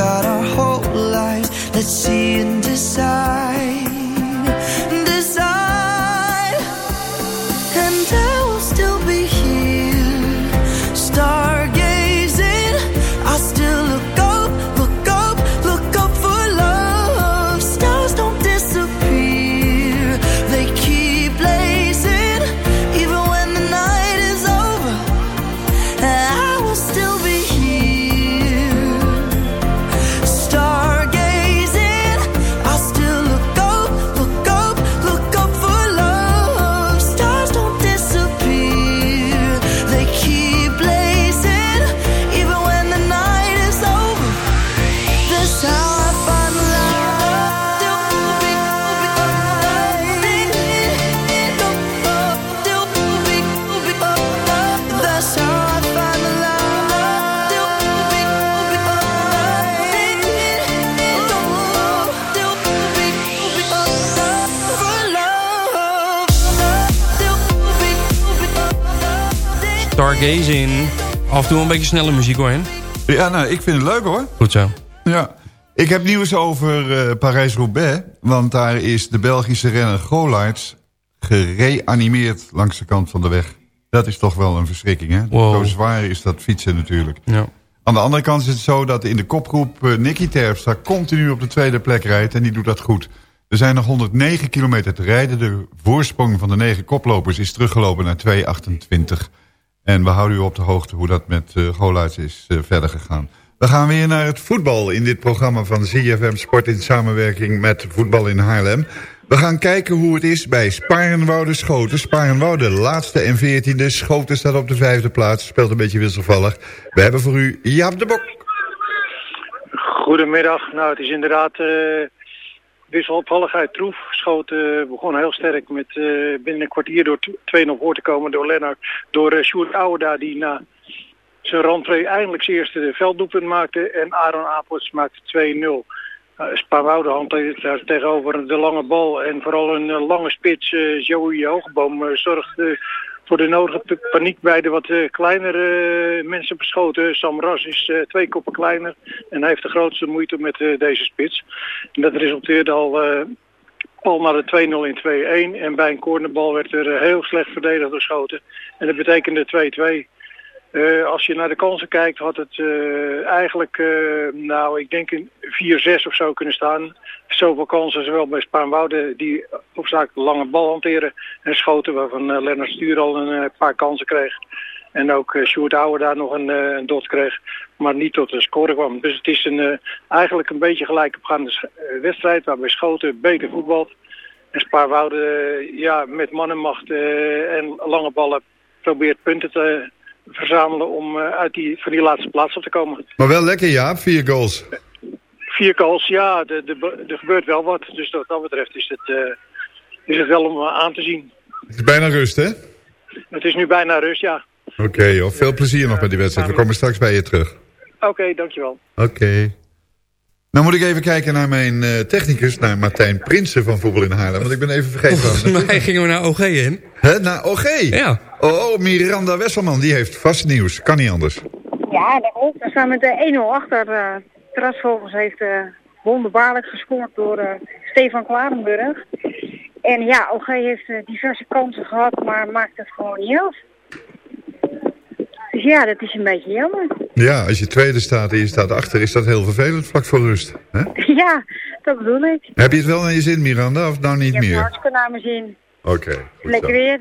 got our whole lives. Let's see and decide. Stargazing. Af en toe een beetje snelle muziek hoor. Hen. Ja, nou, ik vind het leuk hoor. Goed zo. Ja. Ik heb nieuws over eh, Parijs-Roubaix. Want daar is de Belgische renner Golaerts gereanimeerd langs de kant van de weg. Dat is toch wel een verschrikking, hè? Wow. Zo zwaar is dat fietsen natuurlijk. Ja. Aan de andere kant is het zo dat in de kopgroep eh, Nicky Terpstra continu op de tweede plek rijdt. En die doet dat goed. Er zijn nog 109 kilometer te rijden. De voorsprong van de negen koplopers is teruggelopen naar 2,28. En we houden u op de hoogte hoe dat met uh, is eh, verder gegaan. We gaan weer naar het voetbal in dit programma van ZFM Sport in samenwerking met Voetbal in Haarlem. We gaan kijken hoe het is bij Sparenwoude Schoten. Sparenwoude, laatste en veertiende. Schoten staat op de vijfde plaats. Speelt een beetje wisselvallig. We hebben voor u Jaap de Bok. Goedemiddag. Nou, het is inderdaad eh wisselopvalligheid troef. Schoten begon heel sterk met eh, binnen een kwartier door 2-0 voor te komen door Lennart. Door uh, Sjoerd Ouweda die na zijn rentree eindelijk zijn eerste velddoelpunt maakte. En Aaron Apels maakte 2-0. Uh, Spaarwoude hanteert daar tegenover de lange bal. En vooral een uh, lange spits, uh, Joey Hoogboom, uh, uh, voor de nodige paniek bij de wat uh, kleinere uh, mensen beschoten. Sam Ras is uh, twee koppen kleiner en heeft de grootste moeite met deze spits. En dat resulteerde al, al naar de 2-0 in 2-1. En bij een cornerbal werd er heel slecht verdedigd door Schoten. En dat betekende 2-2. Uh, als je naar de kansen kijkt, had het uh, eigenlijk, uh, nou, ik denk een 4-6 of zo kunnen staan. Zoveel kansen, zowel bij Spaanwouden, die hoofdzakelijk de lange bal hanteren. En schoten, waarvan Lennart Stuur al een paar kansen kreeg. En ook uh, Sjoerd Ouwer daar nog een, een dot kreeg, maar niet tot een score kwam. Dus het is een, eigenlijk een beetje gelijk opgaande wedstrijd, waarbij Schoten beter voetbalt. En Spaarwouden, ja, met mannenmacht en lange ballen probeert punten te verzamelen om uh, uit die, van die laatste plaats op te komen. Maar wel lekker, ja, vier goals. Vier goals, ja, er gebeurt wel wat. Dus wat dat betreft is het, uh, is het wel om uh, aan te zien. Het is bijna rust, hè? Het is nu bijna rust, ja. Oké, okay, joh. Veel plezier nog met die wedstrijd. We komen straks bij je terug. Oké, okay, dankjewel. Oké. Okay. Nou moet ik even kijken naar mijn uh, technicus, naar Martijn Prinsen van Voetbal in Haarlem. Want ik ben even vergeten. Volgens mij gingen we naar OG in. Hè, naar OG? Ja. Oh, Miranda Wesselman, die heeft vast nieuws. Kan niet anders. Ja, dat klopt. We staan met de 1-0 achter. Uh, Trasvogels heeft uh, wonderbaarlijk gescoord door uh, Stefan Klarenburg. En ja, OG heeft uh, diverse kansen gehad, maar maakt het gewoon niet af. Dus ja, dat is een beetje jammer. Ja, als je tweede staat en je staat achter, is dat heel vervelend vlak voor rust. Hè? Ja, dat bedoel ik. Heb je het wel naar je zin, Miranda, of nou niet ik meer? heb hartstikke naar mijn zin. Oké. Okay, Lekker weer.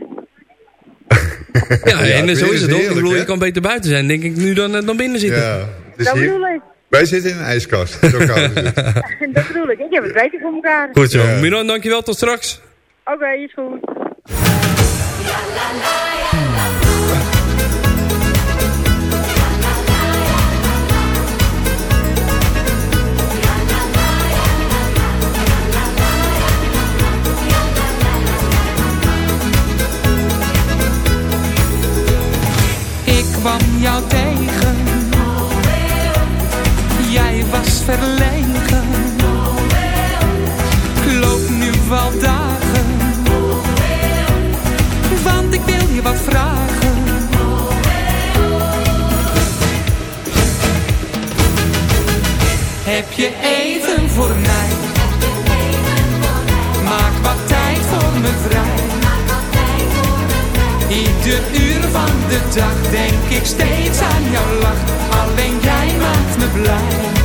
ja, en ja, zo is het ook. Ik bedoel, je kan beter buiten zijn, denk ik, nu dan, dan binnen zitten. Ja, dus dat hier... bedoel ik. Wij zitten in een ijskast. Zo koud is het. dat bedoel ik. Ik heb het beter voor elkaar. Goed zo. Ja. Miran, dankjewel. Tot straks. Oké, okay, is goed. Verlegen. Loop nu wel dagen. Want ik wil je wat vragen. Heb je even voor mij? Maak wat tijd voor me vrij. Ieder uur van de dag denk ik steeds aan jouw lach. Alleen jij maakt me blij.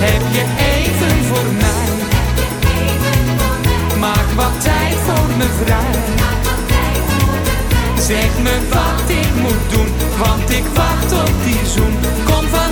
Heb je even voor mij? Maak wat tijd voor me vrij. Zeg me wat ik moet doen, want ik wacht op die zoen. Kom vanavond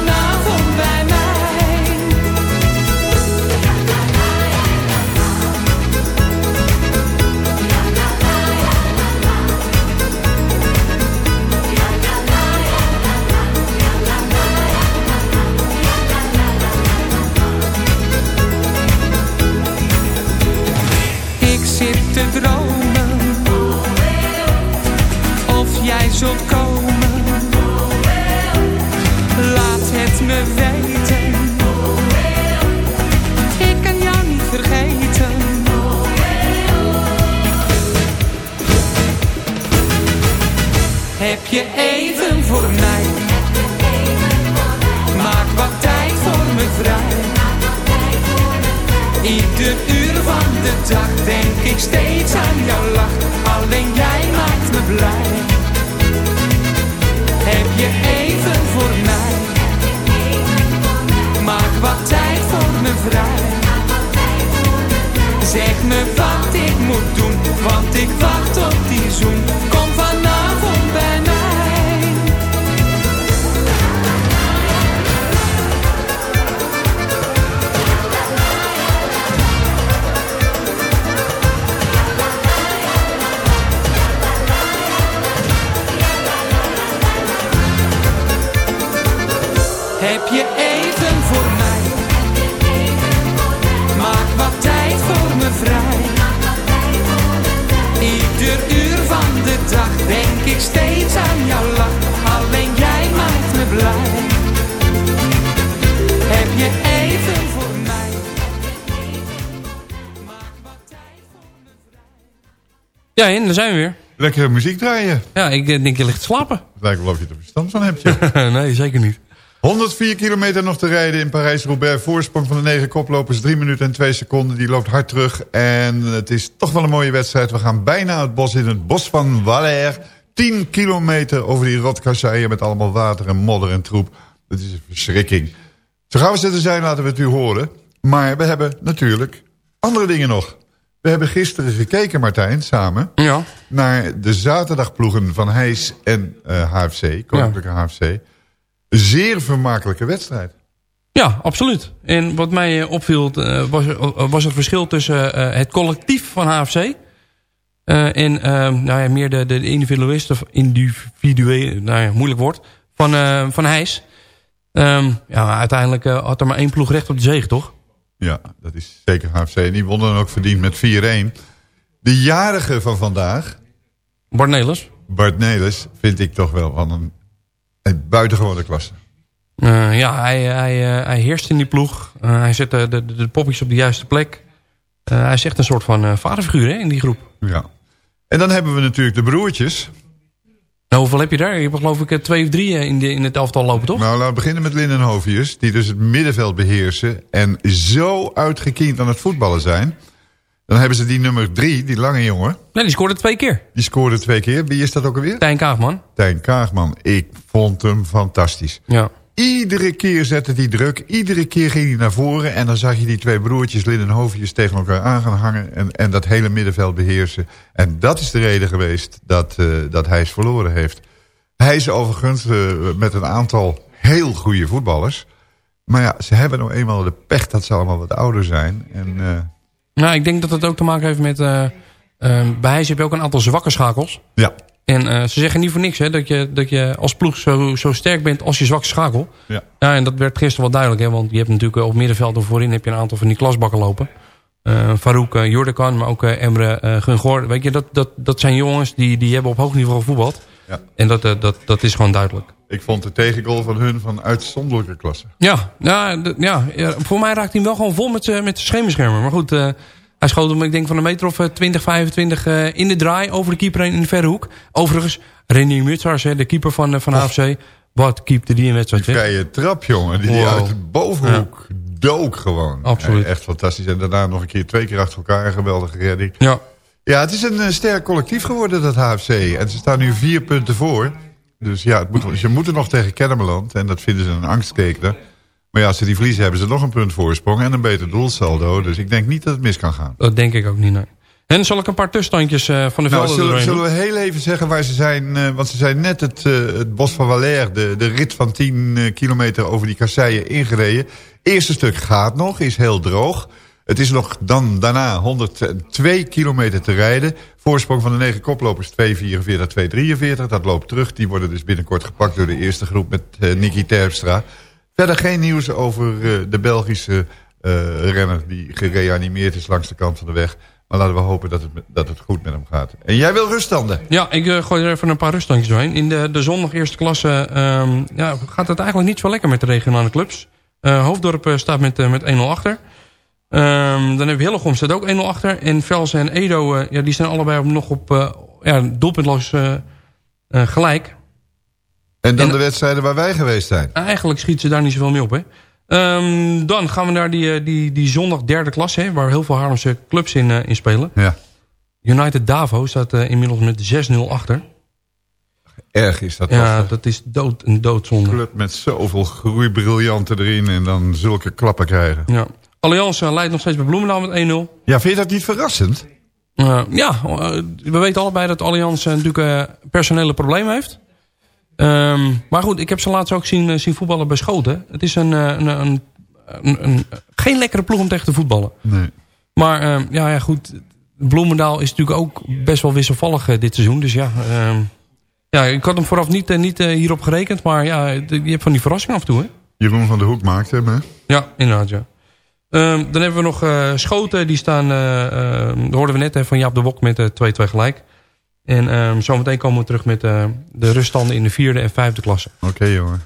zijn we weer. Lekkere muziek draaien. Ja, ik eh, denk je ligt te slapen. Het lijkt wel of je er verstand van hebt. joh. nee, zeker niet. 104 kilometer nog te rijden in Parijs-Roubaix. Voorsprong van de negen koplopers, 3 minuten en 2 seconden. Die loopt hard terug. En het is toch wel een mooie wedstrijd. We gaan bijna het bos in, het bos van Valère. 10 kilometer over die rotkasseien met allemaal water en modder en troep. Dat is een verschrikking. Zo gaan we zitten zijn, laten we het u horen. Maar we hebben natuurlijk andere dingen nog. We hebben gisteren gekeken, Martijn, samen... Ja. naar de zaterdagploegen van Heijs en eh, HFC, Koninklijke HFC. Zeer vermakelijke wedstrijd. Ja, absoluut. En wat mij eh, opviel eh, was, eh, was het verschil tussen eh, het collectief van HFC... eh, en eh, nou ja, meer de, de individualisten, individueel, nou ja, moeilijk woord, van, eh, van Heijs. Ehm, ja, uiteindelijk eh, had er maar één ploeg recht op de zege, toch? Ja, dat is zeker HFC. En die wonnen dan ook verdiend met 4-1. De jarige van vandaag... Bart Nelis. Bart Nelis vind ik toch wel van een, een buitengewone klasse. Eh, ja, hij, hij, eh, hij heerst in die ploeg. Eh, hij zet de, de, de poppies op de juiste plek. Hij is echt een soort van vaderfiguur hè, in die groep. Ja. En dan hebben we natuurlijk de broertjes. Nou, hoeveel heb je daar? Je hebt geloof ik eh, twee of drie eh, in, de, in het elftal lopen, toch? Nou, laten we beginnen met Lin en Hovius. Die dus het middenveld beheersen. En zo uitgekiend aan het voetballen zijn. Dan hebben ze die nummer drie, die lange jongen. Nee, die scoorde twee keer. Die scoorde twee keer. Wie is dat ook alweer? Tijn Kaagman. Tijn Kaagman. Ik vond hem fantastisch. Ja. Iedere keer zette hij druk. Iedere keer ging hij naar voren. En dan zag je die twee broertjes, Lin en Hoofdjes, tegen elkaar aan gaan hangen. En, en dat hele middenveld beheersen. En dat is de reden geweest dat, eh, dat hij is verloren heeft. Hij is overigens eh, met een aantal heel goede voetballers. Maar ja, ze hebben nou eenmaal de pech dat ze allemaal wat ouder zijn. En eh, Nou, ik denk dat het ook te maken heeft met... bij Heijs heb je ook een aantal zwakke schakels. ja, En eh, ze zeggen niet voor niks hè, dat, je, dat je als ploeg zo, zo sterk bent als je zwakste schakel. Ja. ja, en dat werd gisteren wel duidelijk. Hè, want je hebt natuurlijk eh, op middenveld en voorin heb je een aantal van die klasbakken lopen. Eh Farouk uh, Jordakan, maar ook Emre uh, Gungor. Weet je, dat, dat, dat zijn jongens die, die hebben op hoog niveau gevoetbald. Ja. En dat, dat, dat is gewoon duidelijk. ik vond de tegengoal van hun van uitzonderlijke klasse. Ja, ja, d- ja, ja, voor mij raakt hij wel gewoon vol met, met de schemerschermen. Maar goed, hij schoot hem ik denk van een meter of eh, 20, 25 eh, in de draai over de keeper heen in de verre hoek. Overigens, René Mutsars, de keeper van, eh, van HFC. Wat keepte die in wedstrijd? Die hè? vrije trap, jongen. Die, uit de bovenhoek dook gewoon. Absoluut. Eh, Echt fantastisch. En daarna nog een keer twee keer achter elkaar. Een geweldige redding. Ja. Ja, het is een eh, sterk collectief geworden, dat HFC. En ze staan nu vier punten voor. Dus ja, het moet, ze moeten nog tegen Kennemerland. En dat vinden ze een angstkekener. Maar ja, als ze die verliezen, hebben ze nog een punt voorsprong. En een beter doelsaldo. Dus ik denk niet dat het mis kan gaan. Dat denk ik ook niet, nee. En zal ik een paar tussenstandjes eh, van de Nou, velden zullen, zullen we heel even zeggen waar ze zijn? eh, want ze zijn net het, eh, het Bos van Valère, de, de rit van 10 eh, kilometer over die kasseien ingereden. Eerste stuk gaat nog, is heel droog. Het is nog dan daarna 102 kilometer te rijden. Voorsprong van de negen koplopers 2.44, 2.43. Dat loopt terug. Die worden dus binnenkort gepakt door de eerste groep met Nicky Terpstra. Verder geen nieuws over eh, de Belgische eh, renner die gereanimeerd is langs de kant van de weg. Maar laten we hopen dat het, dat het goed met hem gaat. En jij wil ruststanden? Ja, ik eh, gooi er even een paar ruststandjes doorheen. In de, de zondag eerste klasse ehm, ja, gaat het eigenlijk niet zo lekker met de regionale clubs. Hoofddorp staat met, met 1-0 achter. Ehm, dan hebben we Hillegom staat ook 1-0 achter. En Velsen en Edo, ja, die zijn allebei nog op ja, doelpuntloos gelijk. En dan En- de wedstrijden waar wij geweest zijn. Eigenlijk schiet ze daar niet zoveel mee op, hè. Ehm, dan gaan we naar die, eh, die, die zondag derde klasse, hè, waar heel veel Haarlemse clubs in, eh, in spelen. Ja. United Davo staat eh, inmiddels met 6-0 achter. Erg is dat ja, toch? dat is dood, een doodzonde. club met zoveel groeibriljanten erin en dan zulke klappen krijgen. Ja. Allianz leidt nog steeds bij Bloemendaal met 1-0. Ja, vind je dat niet verrassend? Ja, we weten allebei dat Allianz natuurlijk personele problemen heeft. Ehm, maar goed, ik heb ze laatst ook zien, eh, zien voetballen bij Schoten. Het is een, eh, een, een, een, een- geen lekkere ploeg om tegen te voetballen. Nee. Maar ehm, ja, ja, goed, Bloemendaal is natuurlijk ook best wel wisselvallig eh, dit seizoen. Dus ja, ehm, ja, ik had hem vooraf niet, niet hierop gerekend. Maar ja, je hebt van die verrassingen af en toe, hè? Jeroen van der Hoek maakt hem, hè? Ja, inderdaad, ja. Dan hebben we nog Schoten. Die staan, dat hoorden we net hè, van Jaap de Wok met eh, 2-2 gelijk. En ehm, zometeen komen we terug met eh, de ruststanden in de vierde en vijfde klasse. Oké, jongen.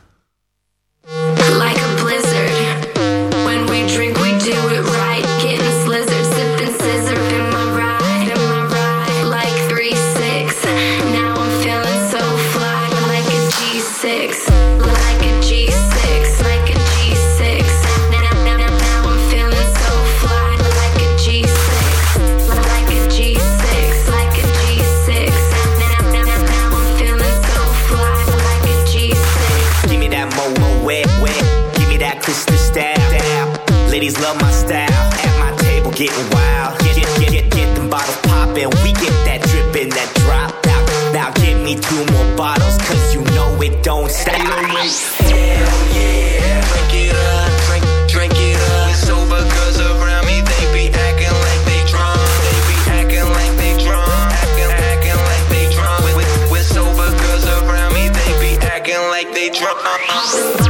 Getting wild. Get get get get, get them bottles poppin'. We get that drippin', that drop out. Now give me two more bottles, cause you know it don't stop. Hell yeah. Drink it up, drink, drink it up. Sober girls around me, they be acting like they drunk. They be like they drunk. Like they drunk. Sober girls around me, they be like they drunk. Uh-huh.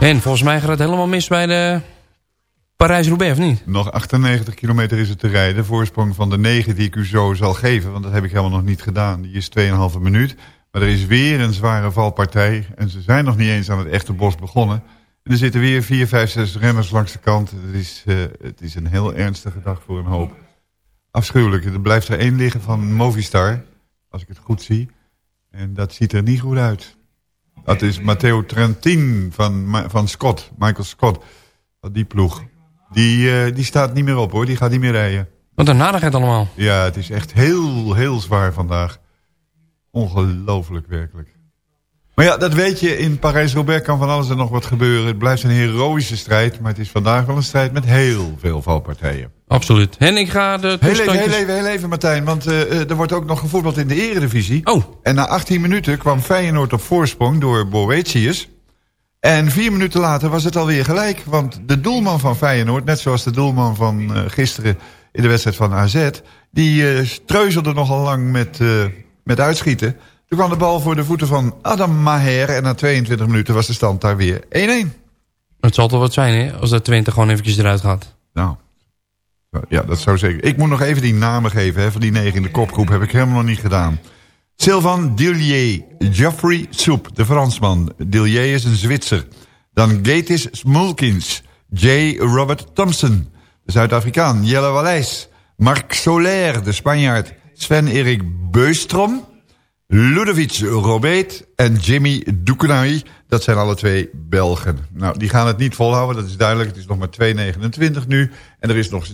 En volgens mij gaat het helemaal mis bij de Parijs-Roubaix, of niet? Nog 98 kilometer is het te rijden. Voorsprong van de 9 die ik u zo zal geven. Want dat heb ik helemaal nog niet gedaan. Die is 2,5 minuut. Maar er is weer een zware valpartij. En ze zijn nog niet eens aan het echte bos begonnen. En er zitten weer 4, 5, 6 renners langs de kant. Het is, eh, het is een heel ernstige dag voor een hoop. Afschuwelijk. Er blijft er één liggen van Movistar. Als ik het goed zie. En dat ziet er niet goed uit. Dat is Matteo Trentin van, van Scott. Michael Scott. Van die ploeg. Die, eh, die staat niet meer op hoor. Die gaat niet meer rijden. Wat een nadigheid allemaal. Ja, het is echt heel, heel zwaar vandaag. Ongelooflijk werkelijk. Maar ja, dat weet je, in Parijs-Roubaix kan van alles en nog wat gebeuren. Het blijft een heroïsche strijd, maar het is vandaag wel een strijd met heel veel valpartijen. Absoluut. En ik ga de Heel even, heel even, heel even Martijn, want eh, eh, er wordt ook nog gevoetbald in de eredivisie. Oh. En na 18 minuten kwam Feyenoord op voorsprong door Boetius. En vier minuten later was het alweer gelijk. Want de doelman van Feyenoord, net zoals de doelman van eh, gisteren in de wedstrijd van AZ... die eh, treuzelde nogal lang met, met uitschieten. Toen kwam de bal voor de voeten van Adam Maher... en na 22 minuten was de stand daar weer 1-1. Het zal toch wat zijn, hè? Als de Twente gewoon eventjes eruit gaat. Nou, ja, dat zou zeker. Ik moet nog even die namen geven hè, van die negen in de kopgroep. Heb ik helemaal nog niet gedaan. Sylvain Dillier, Geoffrey Soep, de Fransman. Dillier is een Zwitser. Dan Gatis Smulkins, J. Robert Thompson, de Zuid-Afrikaan. Jelle Wallijs, Marc Soler, de Spanjaard. Sven-Erik Beustrom, Ludovic Robeet en Jimmy Dukenay. Dat zijn alle twee Belgen. Nou, die gaan het niet volhouden, dat is duidelijk. Het is nog maar 2,29 nu. En er is nog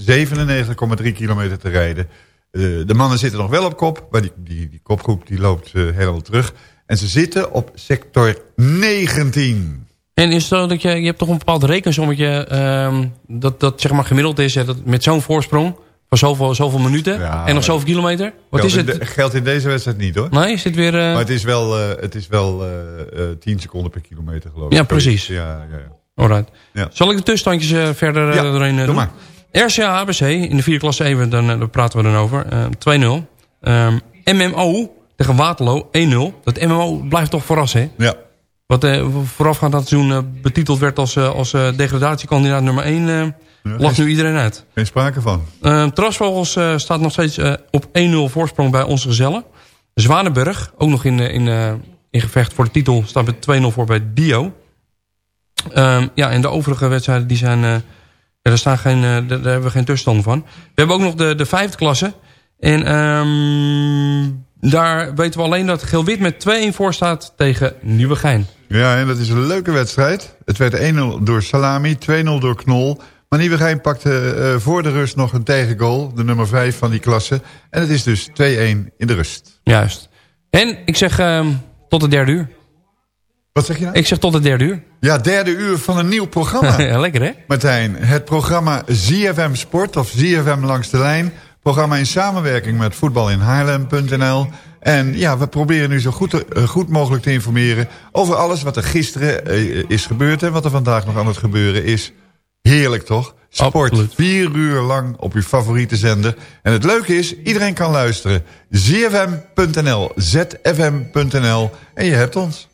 97,3 kilometer te rijden. Eh, de mannen zitten nog wel op kop, maar die, die, kopgroep die loopt eh, helemaal terug. En ze zitten op sector 19. En is het zo dat je, je hebt toch een bepaald rekensommetje... ehm, dat, dat zeg maar gemiddeld is, hè, dat met zo'n voorsprong... zoveel, zoveel minuten en nog zoveel kilometer? Wat geldt is het? de- geldt in deze wedstrijd niet hoor. Nee, is dit weer... eh, Maar het is wel, eh, het is wel eh, eh, 10 seconden per kilometer geloof ik. Ja, precies. Ja, ja, ja. Alright. Ja. Zal ik de tussenstandjes verder Ja, doorheen doe doen? maar. RCA HBC in de vierde klasse even, dan, daar praten we dan over. Eh, 2-0. Ehm, MMO tegen Waterloo 1-0. Dat MMO blijft toch verrassen, hè? Ja. Wat eh, voorafgaand aan het seizoen eh, betiteld werd als, eh, als eh, degradatiekandidaat nummer 1... lacht nu iedereen uit. Geen sprake van. Uh, Trasvogels eh, staat nog steeds eh, op 1-0 voorsprong bij onze gezellen. Zwanenburg, ook nog in, eh, in, in gevecht voor de titel, staat met 2-0 voor bij Dio. Ehm, ja, en de overige wedstrijden, die zijn, ja, daar, staan geen, daar, daar hebben we geen tussenstand van. We hebben ook nog de, de vijfde klasse. En ehm, daar weten we alleen dat Geel-Wit met 2-1 voor staat tegen Nieuwegein. Ja, en dat is een leuke wedstrijd. Het werd 1-0 door Salami, 2-0 door Knol. Maar Nieuwegein pakte eh, voor de rust nog een tegengoal. De nummer 5 van die klasse. En het is dus 2-1 in de rust. Juist. En ik zeg ehm, tot de derde uur. Wat zeg je nou? Ik zeg tot de derde uur. Ja, derde uur van een nieuw programma. ja, lekker hè? Martijn, het programma ZFM Sport of ZFM Langs de Lijn. Programma in samenwerking met voetbalinhaarlem.nl. En ja, we proberen nu zo goed, eh, goed mogelijk te informeren... over alles wat er gisteren eh, is gebeurd... en wat er vandaag nog aan het gebeuren is. Heerlijk toch? Sport, vier uur lang op uw favoriete zender. En het leuke is, iedereen kan luisteren. ZFM.nl, zfm.nl en je hebt ons.